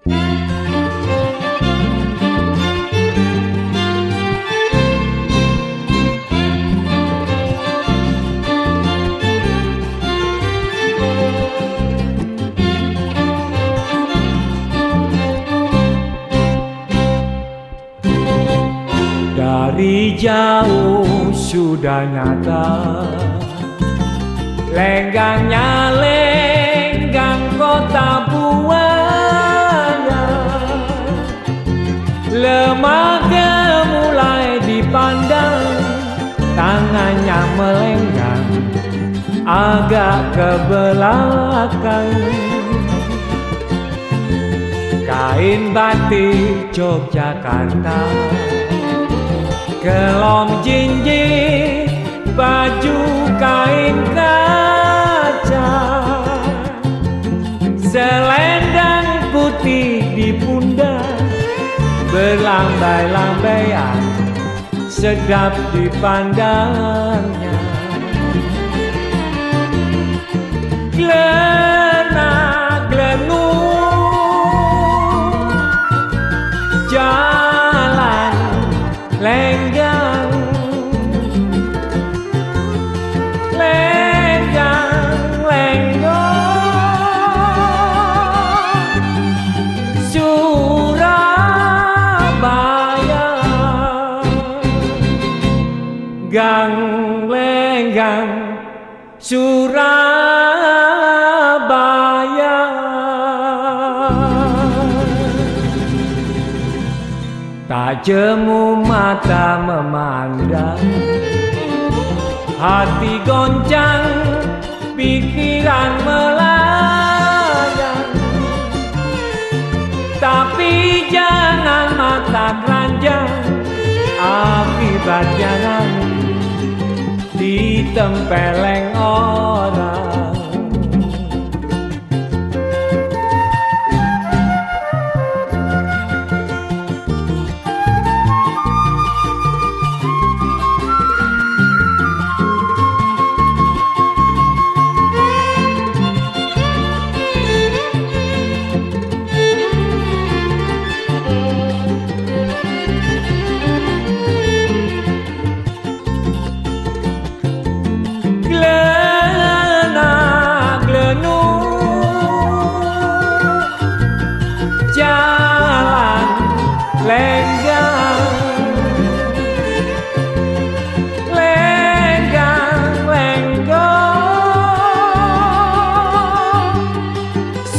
Dari jauh sudah nyata Lenggangnya lenggang kota Tangannya melenggang Agak ke belakang Kain batik Yogyakarta Kelom jinjit baju kain kaca. Selendang putih di pundak Berlambai-lambaian sedap dipandangnya Glena Gang lenggang Surabaya. Tak jemu mata memandang Hati goncang Pikiran melayang. Tapi jangan mata keranjang Akibatnya nanti tempeleng ora.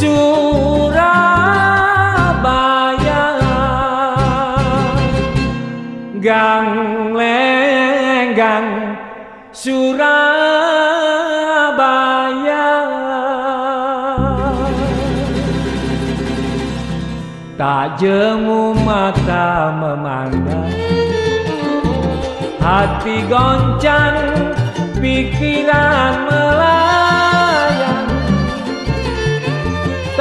Surabaya. Gang lenggang Surabaya. Tak jemu mata memandang Hati goncang Pikiran melayang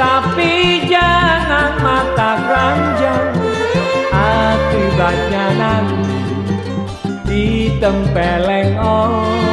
Tapi jangan mata keranjang Akibatnya nanti ditempeleng orang